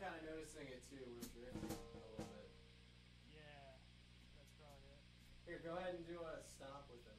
kind of noticing it too. We're drifting a little bit. Yeah, that's probably it. Here, go ahead and do a stop with it.